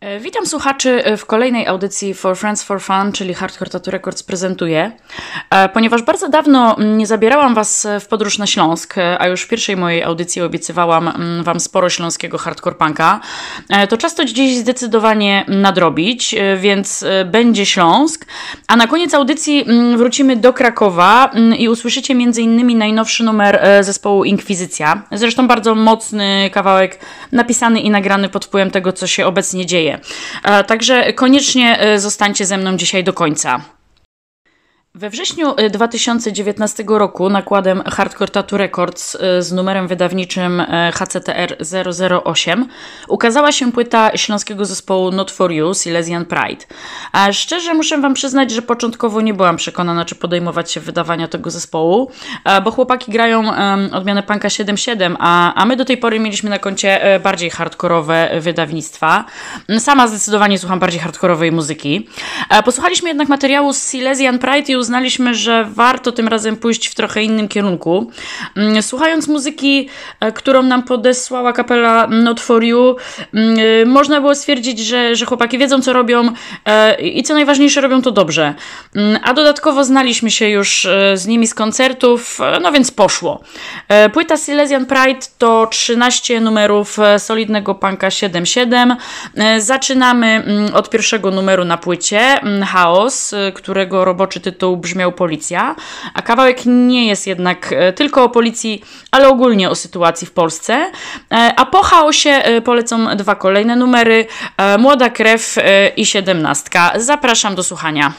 E, witam słuchaczy e, w kolejnej audycji For Friends for Fun, czyli Hardcore Tattoo Records prezentuje. E, ponieważ bardzo dawno nie zabierałam Was w podróż na Śląsk, a już w pierwszej mojej audycji obiecywałam Wam sporo śląskiego hardcore punka, to czas to dziś zdecydowanie nadrobić, więc będzie Śląsk. A na koniec audycji wrócimy do Krakowa i usłyszycie m.in. najnowszy numer zespołu Inkwizycja. Zresztą bardzo mocny kawałek napisany i nagrany pod wpływem tego, co się obecnie dzieje E, także koniecznie e, zostańcie ze mną dzisiaj do końca. We wrześniu 2019 y, roku nakładem Hardcore Tattoo Records y, z numerem wydawniczym y, HCTR 008 ukazała się płyta śląskiego zespołu Not For You, Silesian Pride. A szczerze muszę Wam przyznać, że początkowo nie byłam przekonana, czy podejmować się wydawania tego zespołu, bo chłopaki grają odmianę Punka 7.7, a, a my do tej pory mieliśmy na koncie e, bardziej hardkorowe wydawnictwa. Sama zdecydowanie słucham bardziej hardkorowej muzyki. E, posłuchaliśmy jednak materiału z Silesian Pride i uznaliśmy, że warto tym razem pójść w trochę innym kierunku. Mm, słuchając muzyki, e, którą nam podesłała kapela Not For You, mm, e, można było stwierdzić, że, że chłopaki wiedzą, co robią e, i co najważniejsze, robią to dobrze. Mm, a dodatkowo znaliśmy się już z nimi z koncertów, no więc poszło. Płyta Silesian Pride to 13 numerów solidnego punka 7-7. Zaczynamy od pierwszego numeru na płycie, Chaos, którego roboczy tytuł brzmiał policja, a kawałek nie jest jednak e, tylko o policji, ale ogólnie o sytuacji w Polsce. E, a po chaosie e, polecą dwa kolejne numery: Młoda krew i siedemnastka. Zapraszam do słuchania.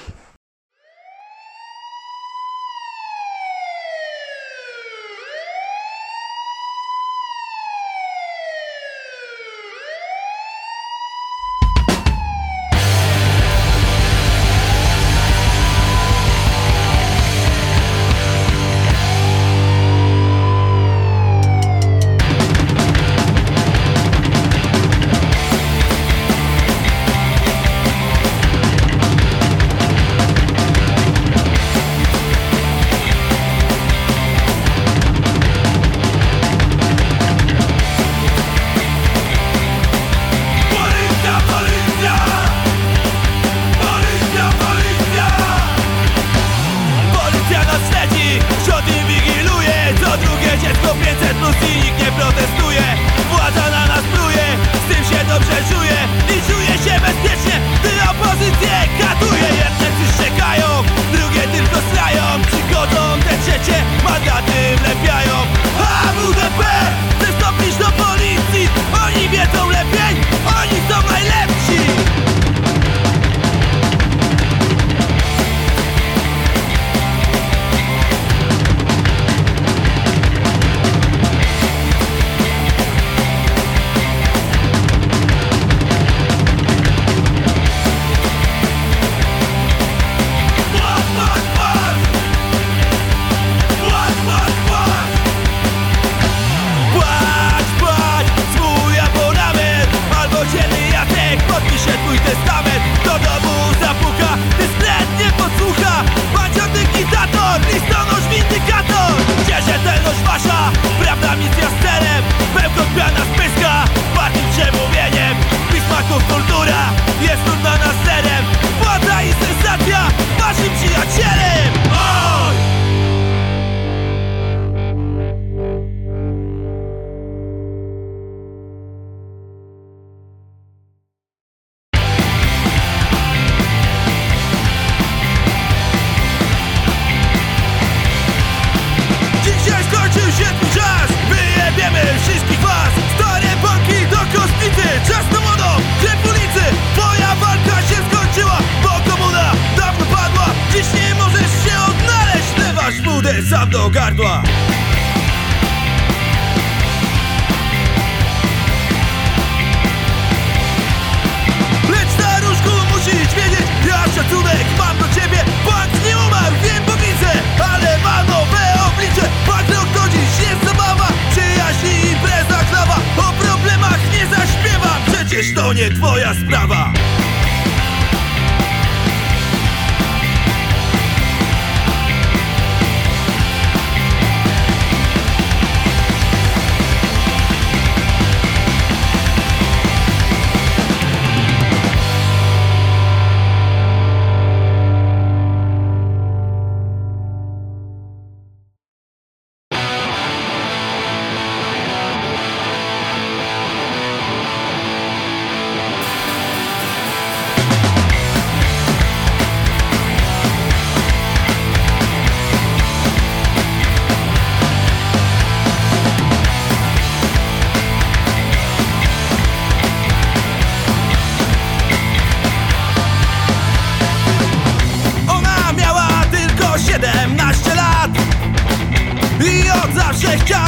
Go.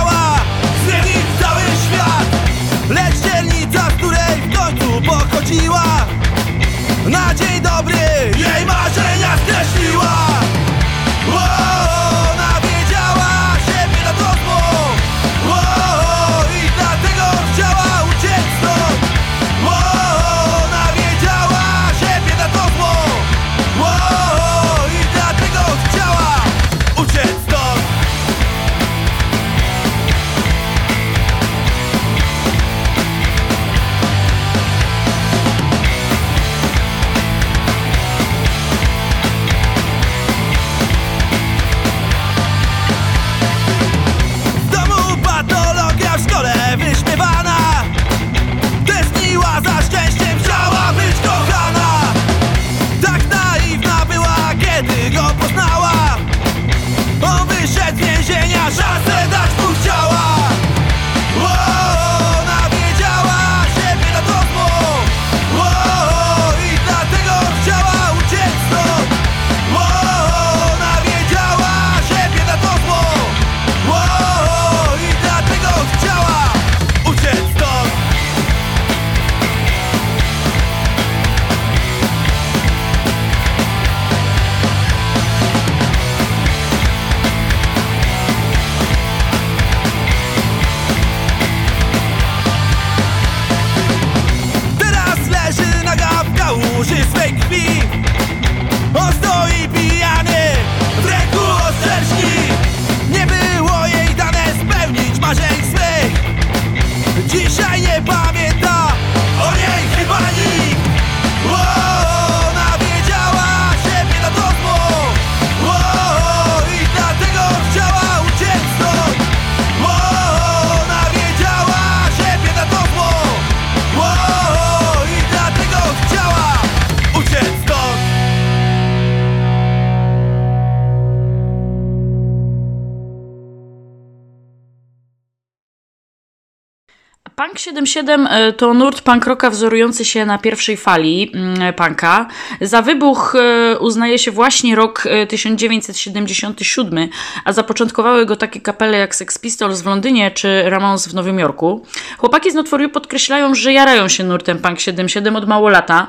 Punk 77 e, to nurt punk rocka wzorujący się na pierwszej fali mm, punka. Za wybuch e, uznaje się właśnie rok e, 1977, a zapoczątkowały go takie kapele jak Sex Pistols w Londynie czy Ramones w Nowym Jorku. Chłopaki z Notoriu podkreślają, że jarają się nurtem punk 77 od mało lata,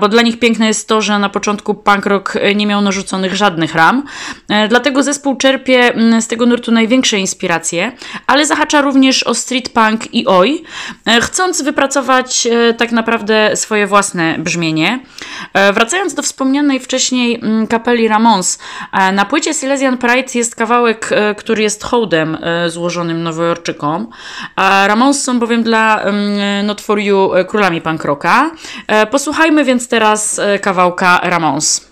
bo dla nich piękne jest to, że na początku punk rock e, nie miał narzuconych żadnych ram. E, Dlatego zespół czerpie mm, z tego nurtu największe inspiracje, ale zahacza również o street punk i oj, e, chcąc wypracować e, tak naprawdę swoje własne brzmienie. E, Wracając do wspomnianej wcześniej mm, kapeli Ramones, e, na płycie Silesian Pride jest kawałek, który jest hołdem złożonym nowojorczykom. A Ramones są bowiem dla mm, Not For You królami punk rocka. Posłuchajmy więc teraz kawałka Ramones.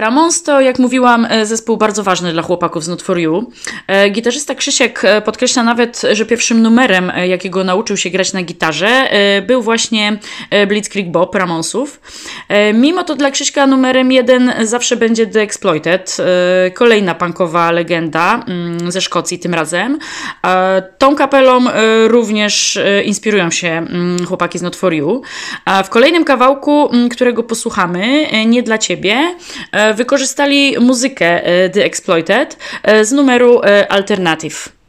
Ramons to, jak mówiłam, zespół bardzo ważny dla chłopaków z Not For You. Gitarzysta Krzysiek podkreśla nawet, że pierwszym numerem, jakiego nauczył się grać na gitarze, był właśnie Blitzkrieg Bob Ramonsów. Mimo to dla Krzyśka numerem jeden zawsze będzie The Exploited, kolejna punkowa legenda mm, ze Szkocji tym razem. Tą kapelą również inspirują się mm, chłopaki z Not For You. W kolejnym kawałku, mm, którego posłuchamy, e, nie dla ciebie, e, wykorzystali muzykę e, The Exploited z numeru Alternative.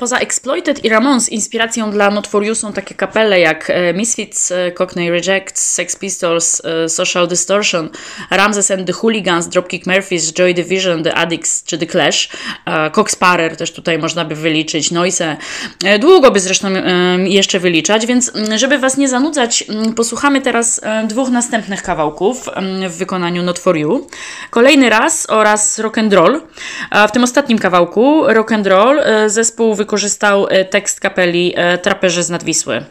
Poza Exploited i Ramones inspiracją dla Not For You są takie kapele jak e, Misfits, e, Cockney Rejects, Sex Pistols, e, Social Distortion, Ramses and the Hooligans, Dropkick Murphys, Joy Division, The Addicts czy The Clash. Cox Parrer też tutaj można by wyliczyć, Noise. Długo by zresztą jeszcze wyliczać, więc żeby Was nie zanudzać, posłuchamy teraz dwóch następnych kawałków w wykonaniu Not For You. Kolejny raz oraz Rock and Roll. W tym ostatnim kawałku Rock and Roll zespół wykorzystał e, tekst kapeli e, Traperzy z Nadwisły.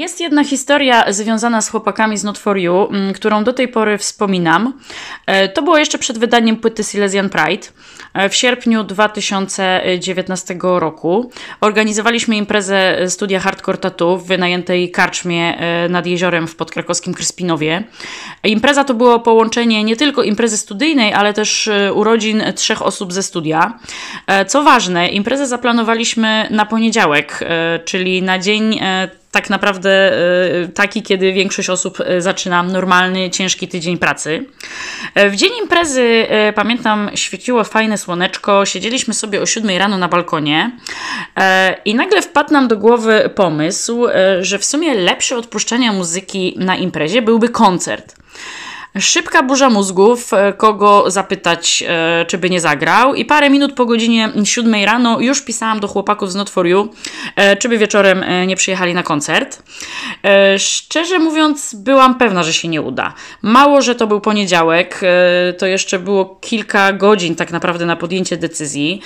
Jest jedna historia związana z chłopakami z Not For You, mm, którą do tej pory wspominam. E, to było jeszcze przed wydaniem płyty Silesian Pride. E, w sierpniu 2019 roku organizowaliśmy imprezę studia Hardcore Tattoo w wynajętej karczmie e, nad jeziorem w podkrakowskim Kryspinowie. Impreza to było połączenie nie tylko imprezy studyjnej, ale też urodzin trzech osób ze studia. Co ważne, imprezę zaplanowaliśmy na poniedziałek, czyli na dzień tak naprawdę y, taki, kiedy większość osób y, zaczyna normalny, ciężki tydzień pracy. E, w dzień imprezy, e, pamiętam, świeciło fajne słoneczko, siedzieliśmy sobie o 7 rano na balkonie e, i nagle wpadł nam do głowy pomysł, że w sumie lepsze odpuszczania muzyki na imprezie byłby koncert. Szybka burza mózgów, e, kogo zapytać, e, czy by nie zagrał. I parę minut po godzinie 7 rano już pisałam do chłopaków z Not e, czy by wieczorem nie przyjechali na koncert. Szczerze mówiąc, byłam pewna, że się nie uda. Mało, że to był poniedziałek, to jeszcze było kilka godzin tak naprawdę na podjęcie decyzji.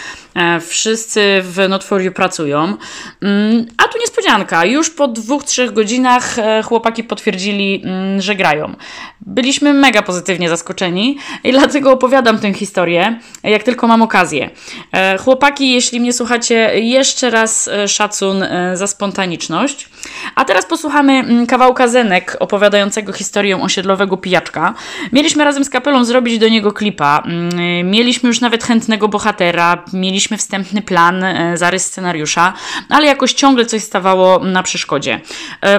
Wszyscy w Not pracują. Mm, a tu niespodzianka. Już po dwóch, trzech godzinach chłopaki potwierdzili, mm, że grają. Byliśmy mega pozytywnie zaskoczeni i dlatego opowiadam tę historię, jak tylko mam okazję. E, chłopaki, jeśli mnie słuchacie, jeszcze raz e, szacun e, za spontaniczność. A teraz posłuchamy mm, kawałka Zenek opowiadającego historię osiedlowego pijaczka. Mieliśmy razem z kapelą zrobić do niego klipa. Mm, mieliśmy już nawet chętnego bohatera, mieliśmy wstępny plan, zarys scenariusza, ale jakoś ciągle coś stawało na przeszkodzie.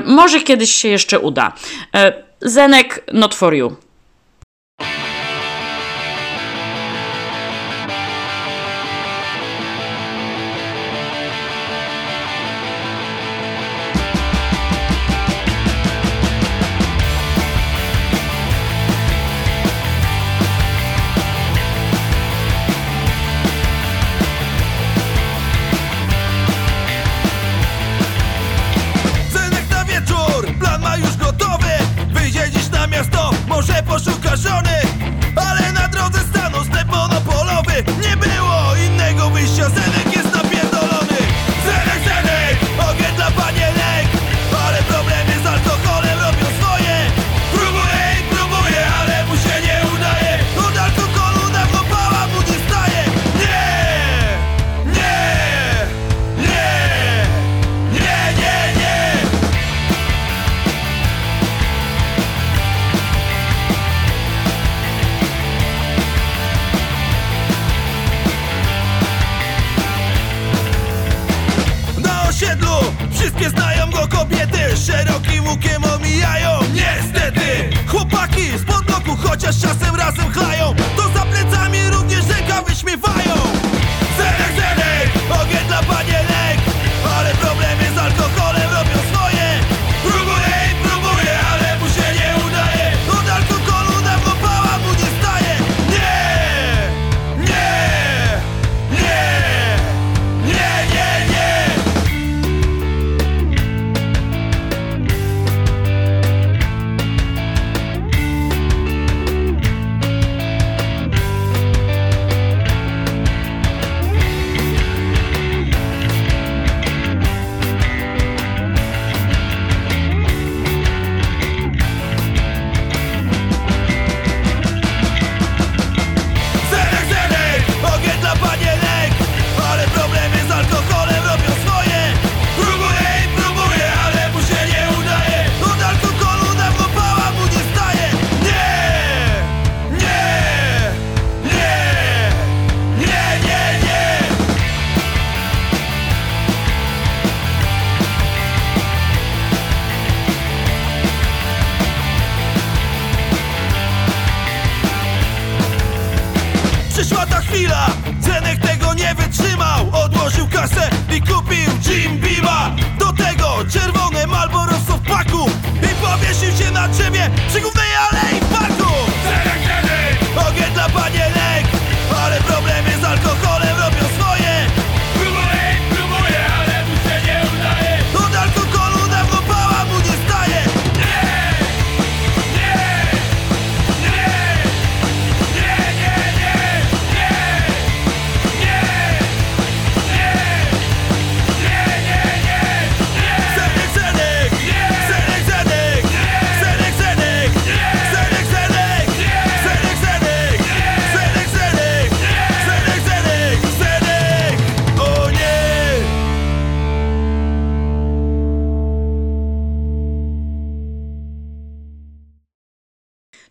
Może kiedyś się jeszcze uda. Zenek, not for you.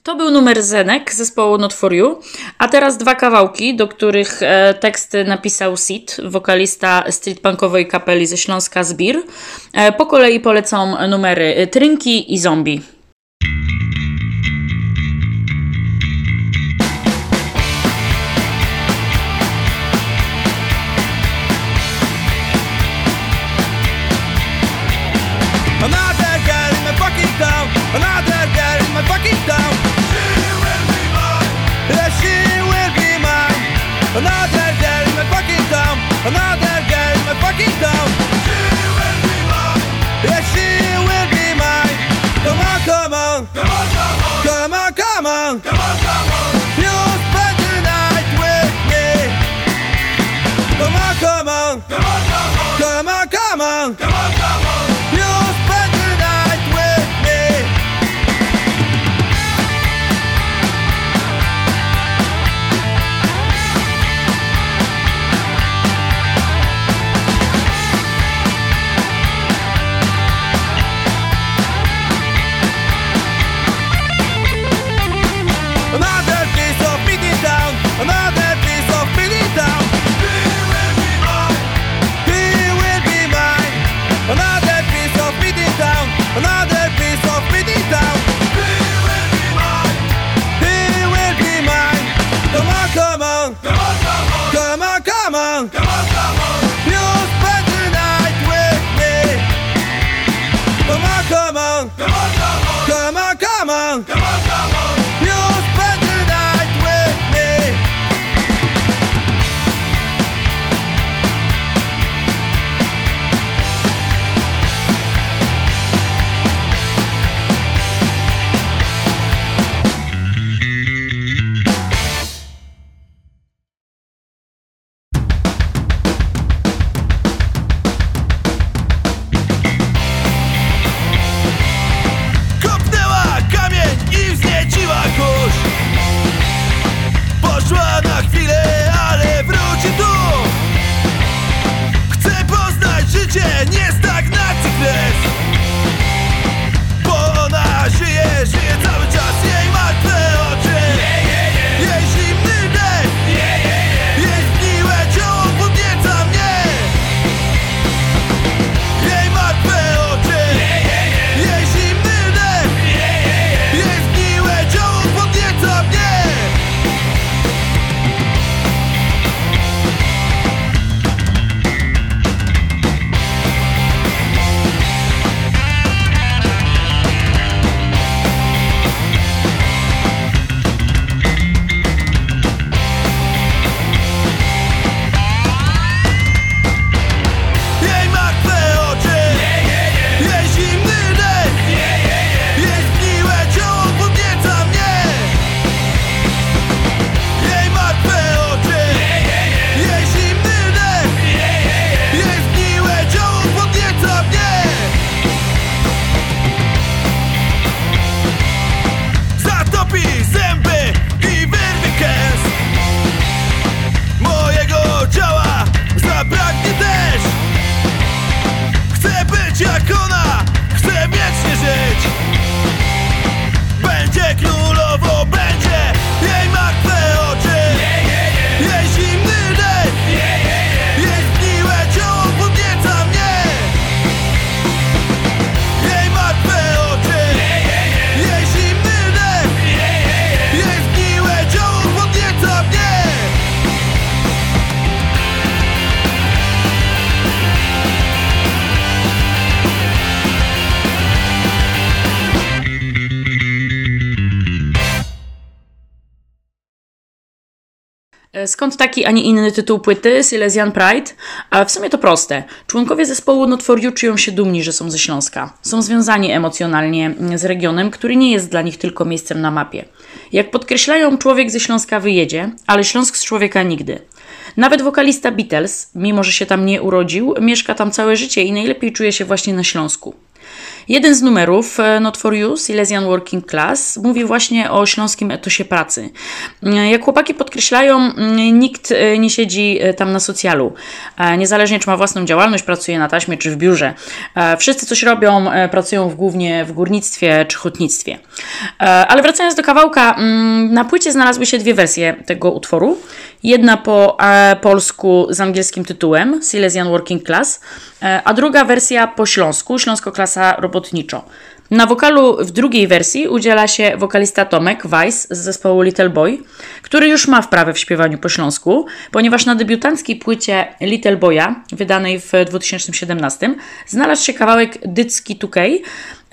To był numer Zenek zespołu Not For You, a teraz dwa kawałki, do których e, teksty napisał Sid, wokalista streetpunkowej kapeli ze Śląska Zbir. E, po kolei polecą numery e, Trynki i Zombie. Skąd taki, a nie inny tytuł płyty Silesian Pride? A w sumie to proste. Członkowie zespołu Not czują się dumni, że są ze Śląska. Są związani emocjonalnie mm, z regionem, który nie jest dla nich tylko miejscem na mapie. Jak podkreślają, człowiek ze Śląska wyjedzie, ale Śląsk z człowieka nigdy. Nawet wokalista Beatles, mimo że się tam nie urodził, mieszka tam całe życie i najlepiej czuje się właśnie na Śląsku. Jeden z numerów, e, Not For You, Silesian Working Class, mówi właśnie o śląskim etosie pracy. E, Jak chłopaki podkreślają, mm, nikt e, nie siedzi tam na socjalu. Niezależnie czy ma własną działalność, pracuje na taśmie czy w biurze. Wszyscy coś robią, pracują w głównie w górnictwie czy hutnictwie. Ale wracając do kawałka, mm, na płycie znalazły się dwie wersje tego utworu. Jedna po polsku z angielskim tytułem Silesian Working Class, a druga wersja po śląsku, Śląsko-klasa robotniczo. Na wokalu w drugiej wersji udziela się wokalista Tomek Weiss z zespołu Little Boy, który już ma wprawę w śpiewaniu po śląsku, ponieważ na debiutanckiej płycie Little Boya, wydanej w 2017, znalazł się kawałek Dycki 2K,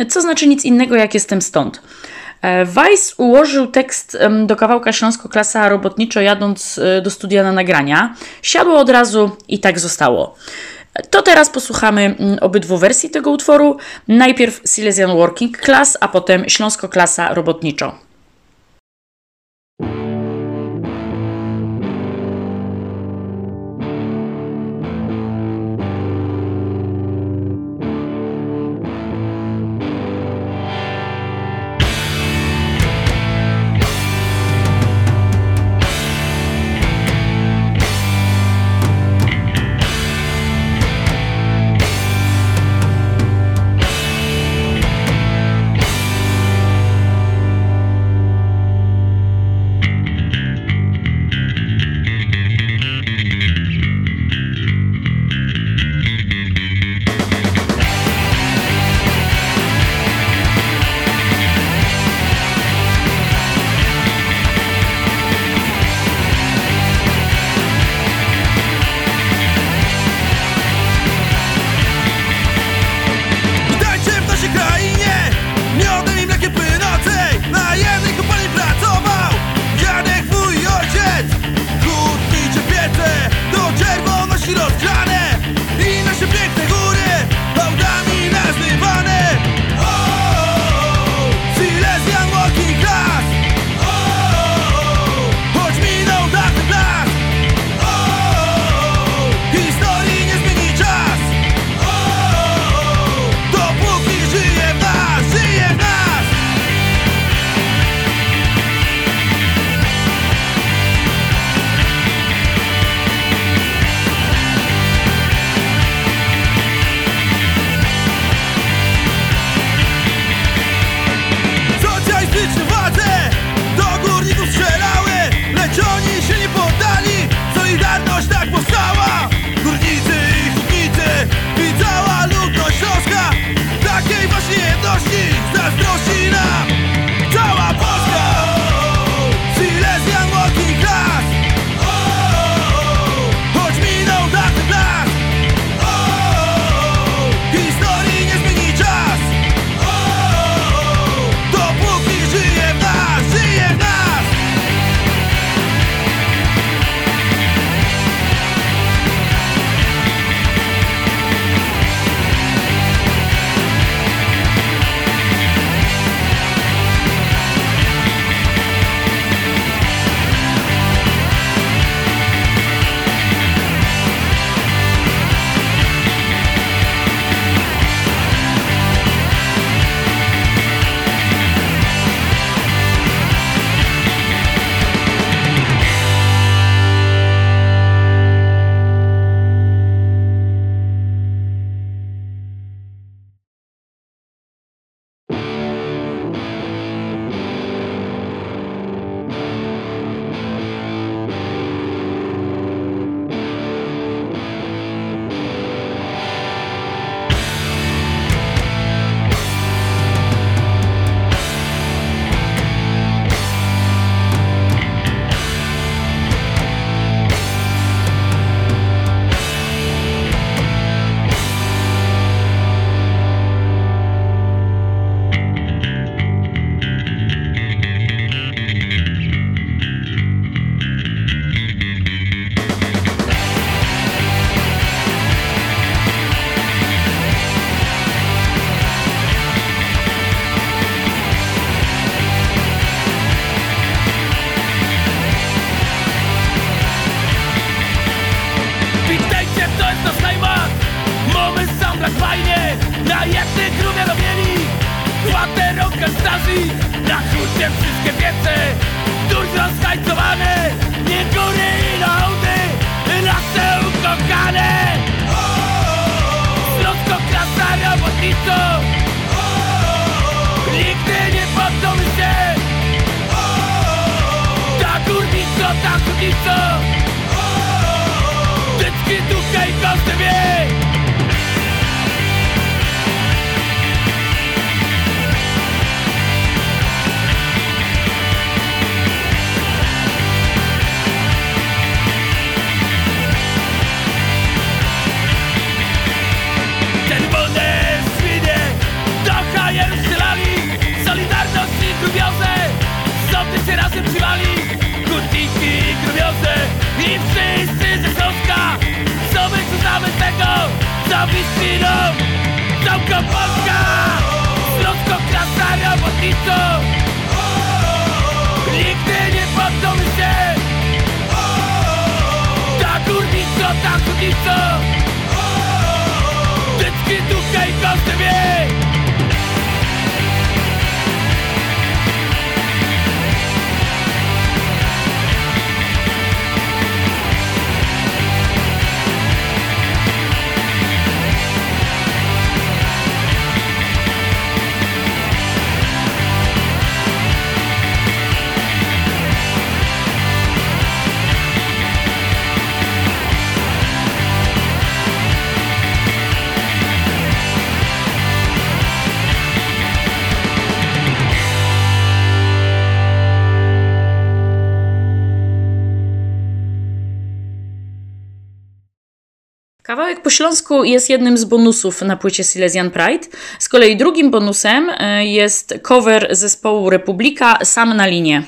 co znaczy nic innego jak jestem stąd. E, Weiss ułożył tekst do kawałka Śląsko-klasa robotniczo jadąc e, do studia na nagrania. Siadło od razu i tak zostało. To teraz posłuchamy mm, obydwu wersji tego utworu. Najpierw Silesian Working Class, a potem Śląsko-klasa robotniczo. Kawałek po śląsku jest jednym z bonusów na płycie Silesian Pride. Z kolei drugim bonusem e, jest cover zespołu Republika Sam na linie.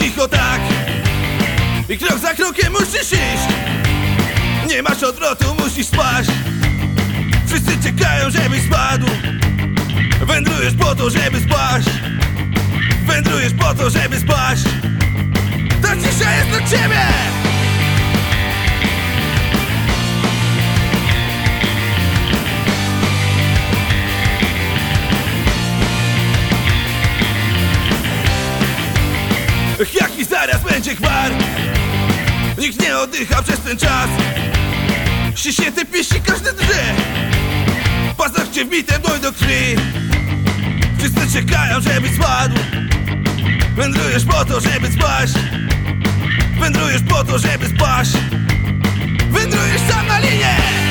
Cicho tak. I krok za krokiem musisz iść. Nie masz odwrotu, musisz spaść. Wszyscy czekają, żebyś spadł. Wędrujesz po to, żeby spaść. Wędrujesz po to, żeby spaść. Ta cisza jest dla ciebie Jaki zaraz będzie gwar? Nikt nie oddycha przez ten czas. Ściśnięte piści każdy drże Paznokcie wbite w dłoń do krwi. Wszyscy czekają, żeby spadł. Wędrujesz po to, żeby spaść. Wędrujesz po to, żeby spaść. Wędrujesz sam na linię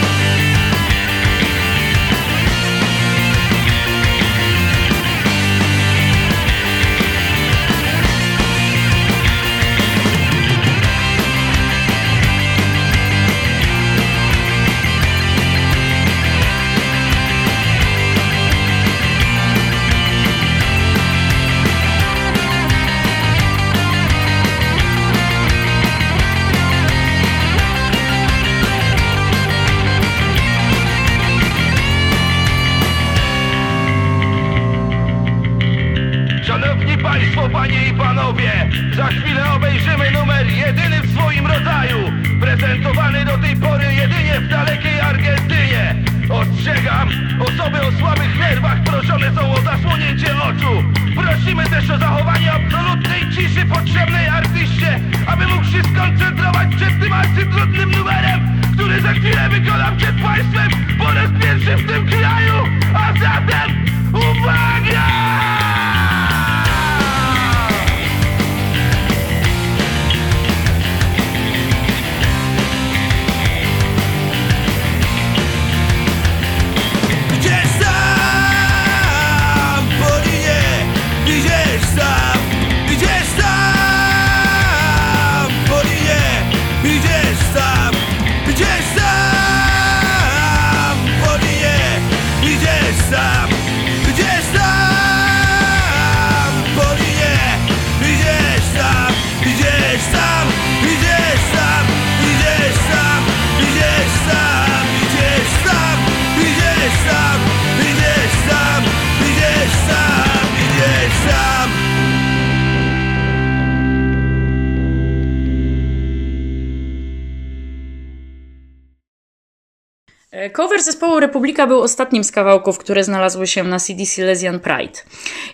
cover zespołu Republika był ostatnim z kawałków, które znalazły się na CD Silesian Pride.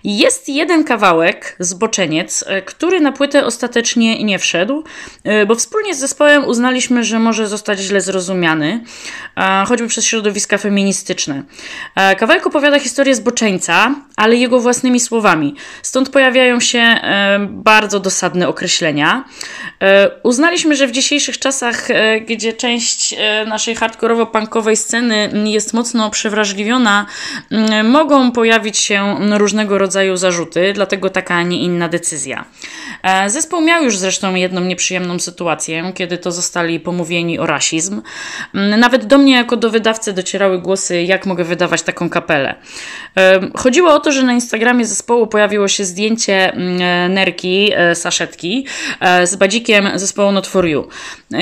Jest jeden kawałek, Zboczeniec, e, który na płytę ostatecznie nie wszedł, e, bo wspólnie z zespołem uznaliśmy, że może zostać źle zrozumiany, choćby przez środowiska feministyczne. Kawałek opowiada historię zboczeńca, ale jego własnymi słowami. Stąd pojawiają się bardzo dosadne określenia. Uznaliśmy, że w dzisiejszych czasach, gdzie część naszej hardkorowo-punkowej sceny jest mocno przewrażliwiona, mm, mogą pojawić się różnego rodzaju zarzuty, dlatego taka, a nie inna decyzja. E, zespół miał już zresztą jedną nieprzyjemną sytuację, kiedy to zostali pomówieni o rasizm. Mm, nawet do mnie, jako do wydawcy, docierały głosy, jak mogę wydawać taką kapelę. E, chodziło o to, że na Instagramie zespołu pojawiło się zdjęcie mm, nerki, e, saszetki z badzikiem zespołu Not For You.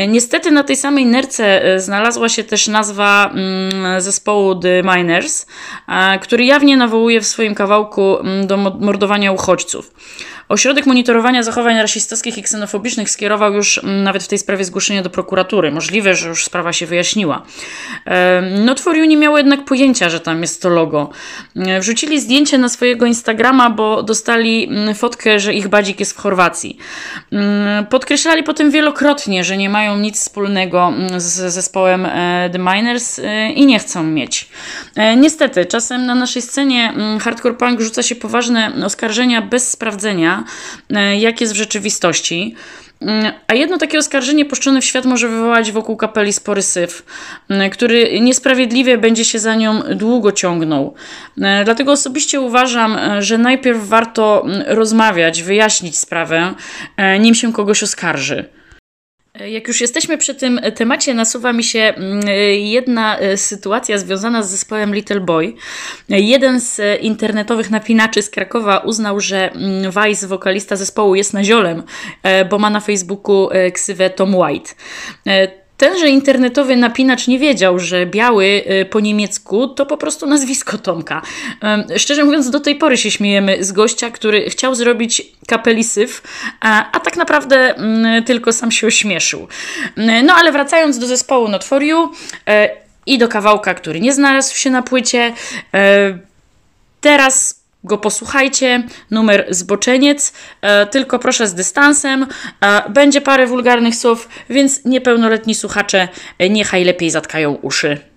Niestety na tej samej nerce znalazła się też nazwa Mm, zespołu The Miners, który jawnie nawołuje w swoim kawałku mm, do mordowania uchodźców. Ośrodek monitorowania zachowań rasistowskich i ksenofobicznych skierował już mm, nawet w tej sprawie zgłoszenie do prokuratury. Możliwe, że już sprawa się wyjaśniła. Not for You nie miało jednak pojęcia, że tam jest to logo. Wrzucili zdjęcie na swojego Instagrama, bo dostali fotkę, że ich badzik jest w Chorwacji. Podkreślali potem wielokrotnie, że nie mają nic wspólnego z zespołem e, The Miners e, i nie chcą mieć. E, niestety, czasem na naszej scenie hardcore punk rzuca się poważne oskarżenia bez sprawdzenia, E, jak jest w rzeczywistości. Mm, a jedno takie oskarżenie puszczone w świat może wywołać wokół kapeli spory syf, mm, który niesprawiedliwie będzie się za nią długo ciągnął. E, dlatego osobiście uważam, e, że najpierw warto mm, rozmawiać, wyjaśnić sprawę, nim się kogoś oskarży. Jak już jesteśmy przy tym temacie, nasuwa mi się mm, jedna e, sytuacja związana z zespołem Little Boy. Jeden z internetowych napinaczy z Krakowa uznał, że mm, Vice, wokalista zespołu, jest naziolem, e, bo ma na Facebooku e, ksywę Tom White. Tenże internetowy napinacz nie wiedział, że biały y, po niemiecku to po prostu nazwisko Tomka. Szczerze mówiąc, do tej pory się śmiejemy z gościa, który chciał zrobić kapelisyw, a, a tak naprawdę mm, tylko sam się ośmieszył. No ale wracając do zespołu Not e, i do kawałka, który nie znalazł się na płycie, e, teraz go posłuchajcie. Numer zboczeniec, e, tylko proszę z dystansem. E, będzie parę wulgarnych słów, więc niepełnoletni słuchacze e, niechaj lepiej zatkają uszy.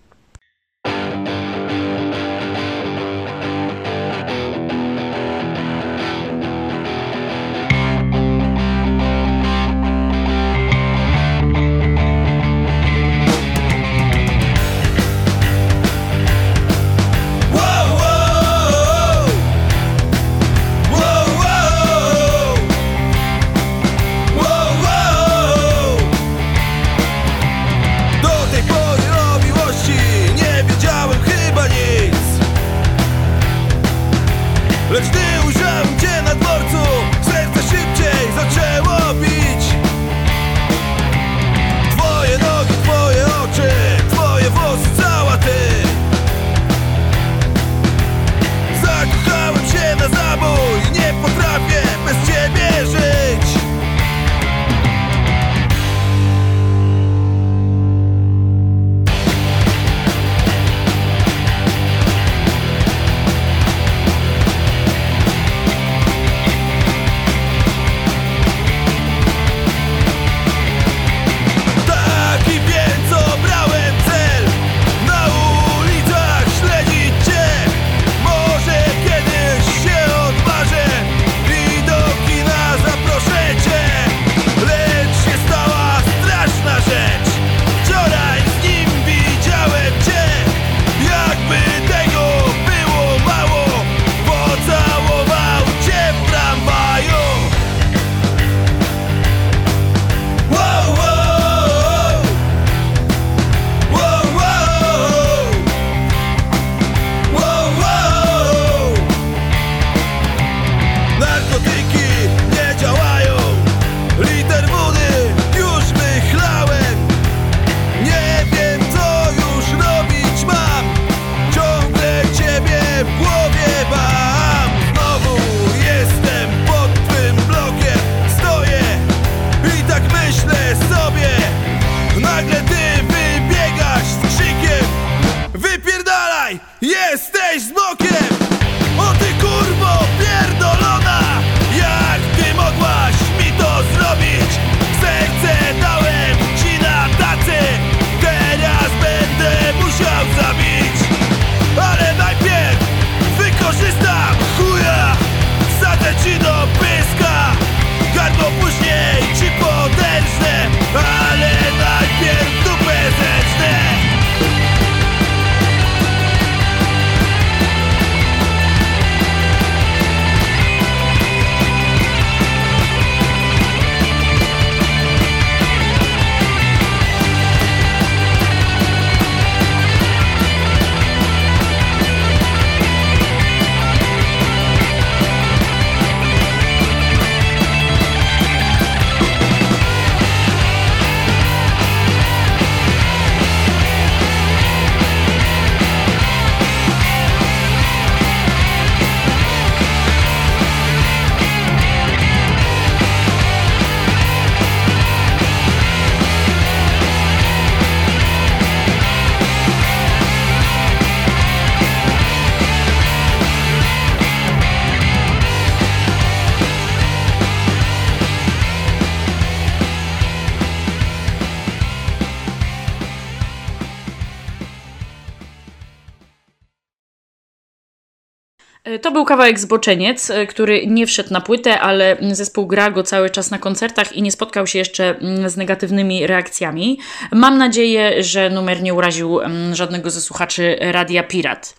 Był kawałek Zboczeniec, e, który nie wszedł na płytę, ale zespół gra go cały czas na koncertach i nie spotkał się jeszcze mm, z negatywnymi reakcjami. Mam nadzieję, że numer nie uraził mm, żadnego ze słuchaczy Radia Pirat.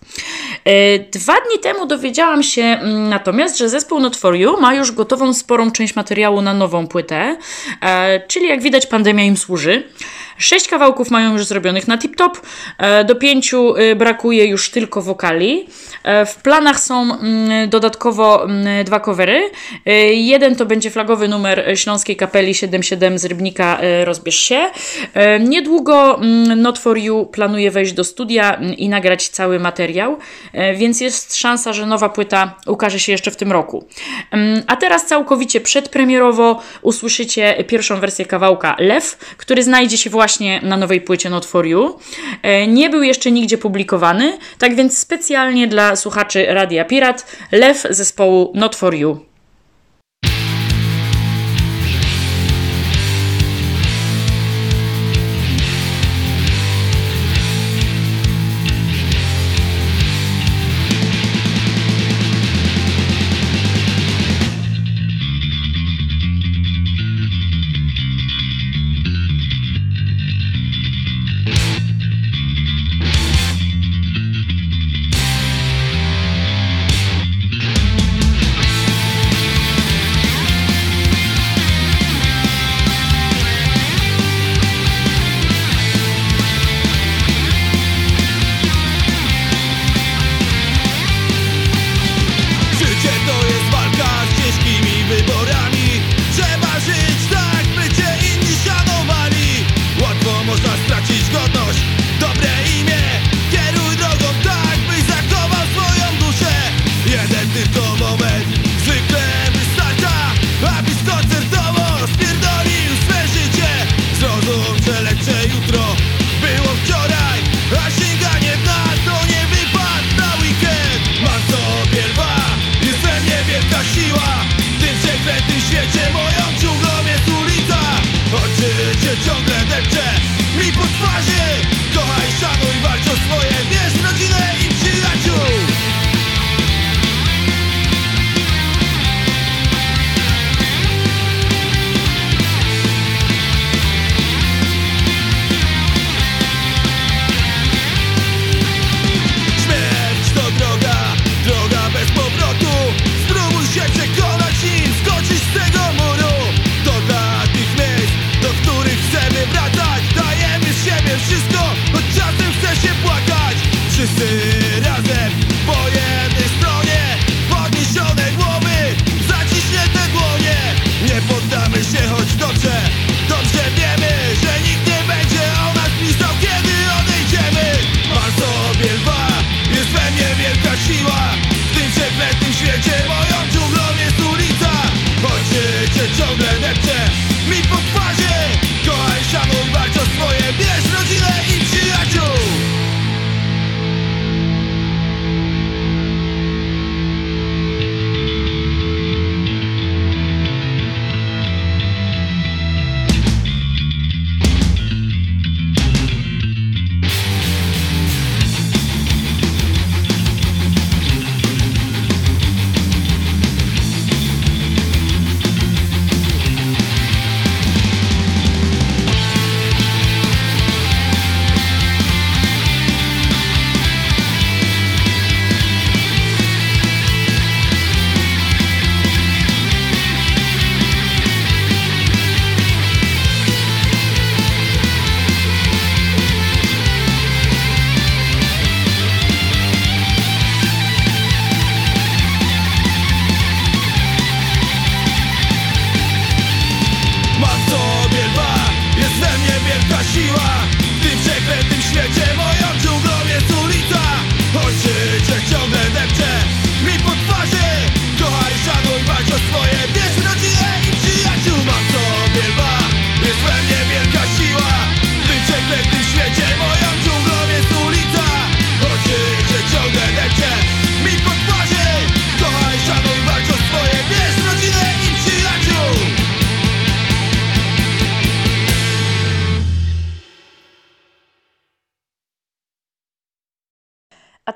E, Dwa dni temu dowiedziałam się mm, natomiast, że zespół Not ma już gotową sporą część materiału na nową płytę, e, czyli jak widać pandemia im służy. Sześć kawałków mają już zrobionych na tip-top, e, do pięciu e, brakuje już tylko wokali. E, W planach są mm, dodatkowo mm, dwa covery. E, Jeden to będzie flagowy numer Śląskiej Kapeli 77 z Rybnika Rozbierz się. Niedługo mm, Not For You planuje wejść do studia i nagrać cały materiał, więc jest szansa, że nowa płyta ukaże się jeszcze w tym roku. A teraz całkowicie przedpremierowo usłyszycie pierwszą wersję kawałka Lew, który znajdzie się właśnie na nowej płycie Not For You. E, Nie był jeszcze nigdzie publikowany, tak więc specjalnie dla słuchaczy Radia Pirat Lew zespołu Not For You. Życie ciągle depcze mi po twarzy. Kochaj, szanuj, walcz o swoje Bierz rodzinę i przyjaciół. say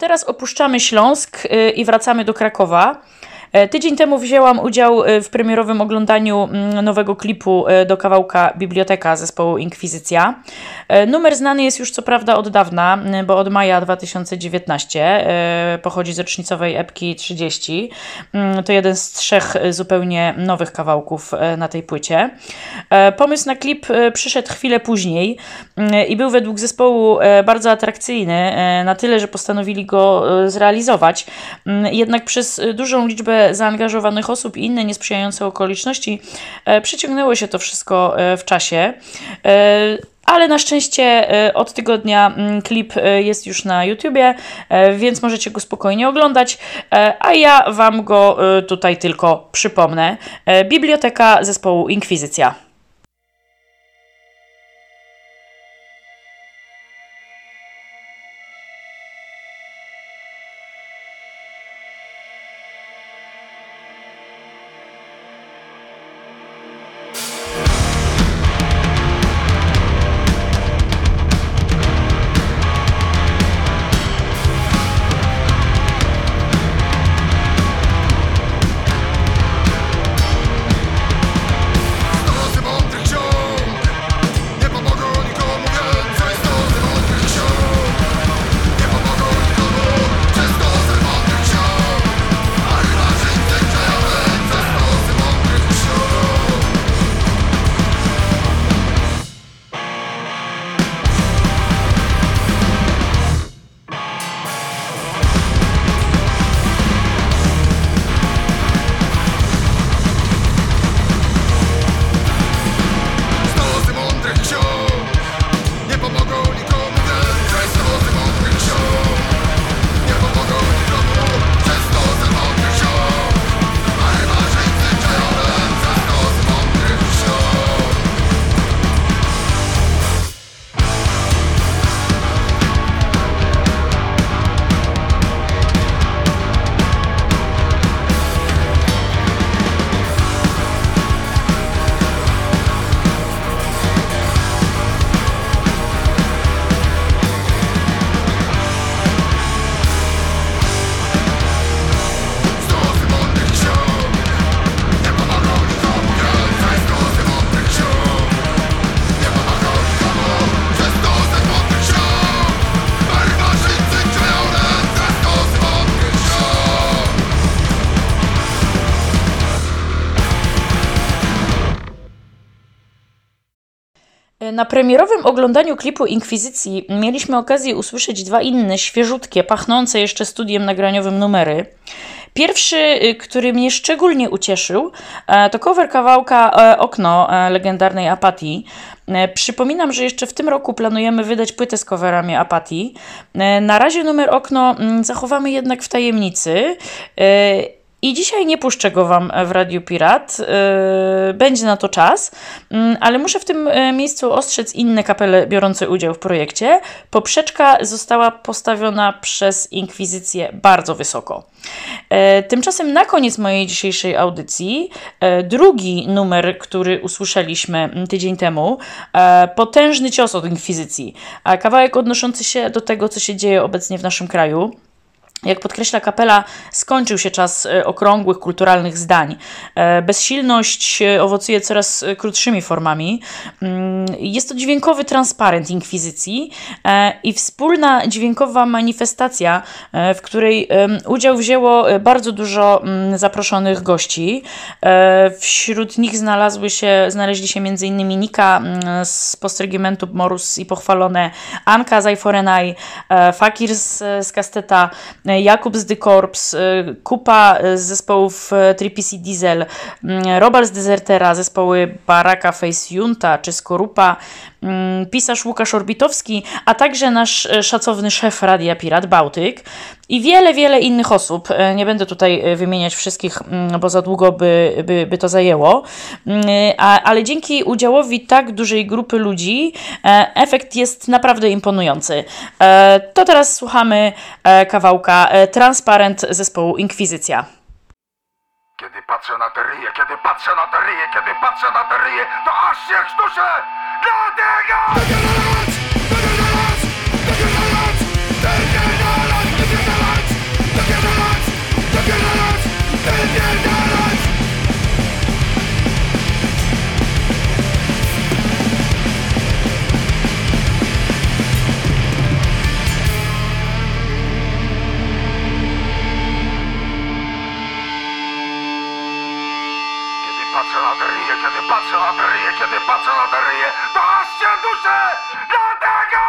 teraz opuszczamy Śląsk y, i wracamy do Krakowa. E, tydzień temu wzięłam udział e, w premierowym oglądaniu mm, nowego klipu e, do kawałka Biblioteka zespołu Inkwizycja. Numer znany jest już co prawda od dawna, bo od maja 2019 pochodzi z rocznicowej epki 30. Mm, to jeden z trzech zupełnie nowych kawałków na tej płycie. Pomysł na klip przyszedł chwilę później i był według zespołu bardzo atrakcyjny, na tyle, że postanowili go zrealizować. Jednak przez dużą liczbę zaangażowanych osób i inne niesprzyjające okoliczności, e, przyciągnęło się to wszystko e, w czasie. E, ale na szczęście od tygodnia mm, klip jest już na YouTubie, więc możecie go spokojnie oglądać, a ja Wam go tutaj tylko przypomnę. Biblioteka zespołu Inkwizycja. Na premierowym oglądaniu klipu Inkwizycji mieliśmy okazję usłyszeć dwa inne, świeżutkie, pachnące jeszcze studiem nagraniowym numery. Pierwszy, y, który mnie szczególnie ucieszył, e, to cover kawałka e, Okno e, legendarnej Apatii. Przypominam, że jeszcze w tym roku planujemy wydać płytę z coverami Apatii. Na razie numer Okno mm, zachowamy jednak w tajemnicy. I dzisiaj nie puszczę go Wam w Radiu Pirat. Yy, będzie na to czas, yy, ale muszę w tym yy, miejscu ostrzec inne kapele biorące udział w projekcie. Poprzeczka została postawiona przez Inkwizycję bardzo wysoko. Tymczasem na koniec mojej dzisiejszej audycji drugi numer, który usłyszeliśmy tydzień temu, potężny cios od Inkwizycji. Kawałek odnoszący się do tego, co się dzieje obecnie w naszym kraju. Jak podkreśla kapela, skończył się czas e, okrągłych, kulturalnych zdań. E, bezsilność e, owocuje coraz krótszymi formami. Mm, jest to dźwiękowy transparent inkwizycji i wspólna dźwiękowa manifestacja, w której udział wzięło bardzo dużo mm, zaproszonych gości. Wśród nich znalazły się, znaleźli się m.in. Nika mm, z postregimentu Morus i pochwalone Anka Zajforenaj, Fakir z, z Kasteta, Jakub z The Corps, y, kupa z zespołów y, Tripisi Diesel, Robal z Desertera, zespoły Baraka Face Junta czy Skorupa, pisarz Łukasz Orbitowski, a także nasz y, szacowny szef Radia Pirat Bałtyk i wiele, wiele innych osób. Nie będę tutaj wymieniać wszystkich, mm, bo za długo by, by, by to zajęło, ale dzięki udziałowi tak dużej grupy ludzi e, efekt jest naprawdę imponujący. E, to teraz słuchamy e, kawałka E, transparent zespołu Inkwizycja. Kiedy patrzę na te ryje, kiedy patrzę na te ryje, kiedy patrzę na te ryje, to aż się chrztuszę! Dlatego! Patrzę na te ryje, to aż się duszę! Dlatego!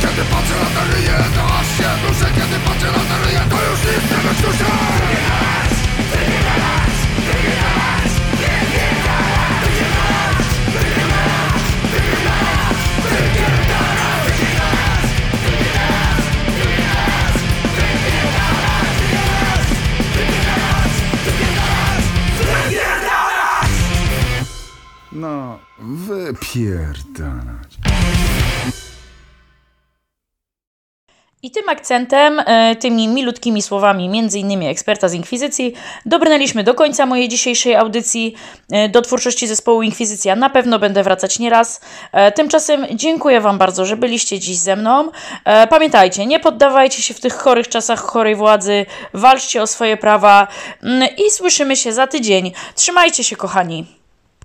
Kiedy patrzę na te ryje, to aż się duszę Kiedy patrzę na te ryje, to już nic nie wypierdalać. I tym akcentem, e, tymi milutkimi słowami, między innymi eksperta z Inkwizycji, dobrnęliśmy do końca mojej dzisiejszej audycji. E, Do twórczości zespołu Inkwizycja na pewno będę wracać nieraz. E, Tymczasem dziękuję Wam bardzo, że byliście dziś ze mną. Pamiętajcie, nie poddawajcie się w tych chorych czasach chorej władzy, walczcie o swoje prawa mm, i słyszymy się za tydzień. Trzymajcie się, kochani.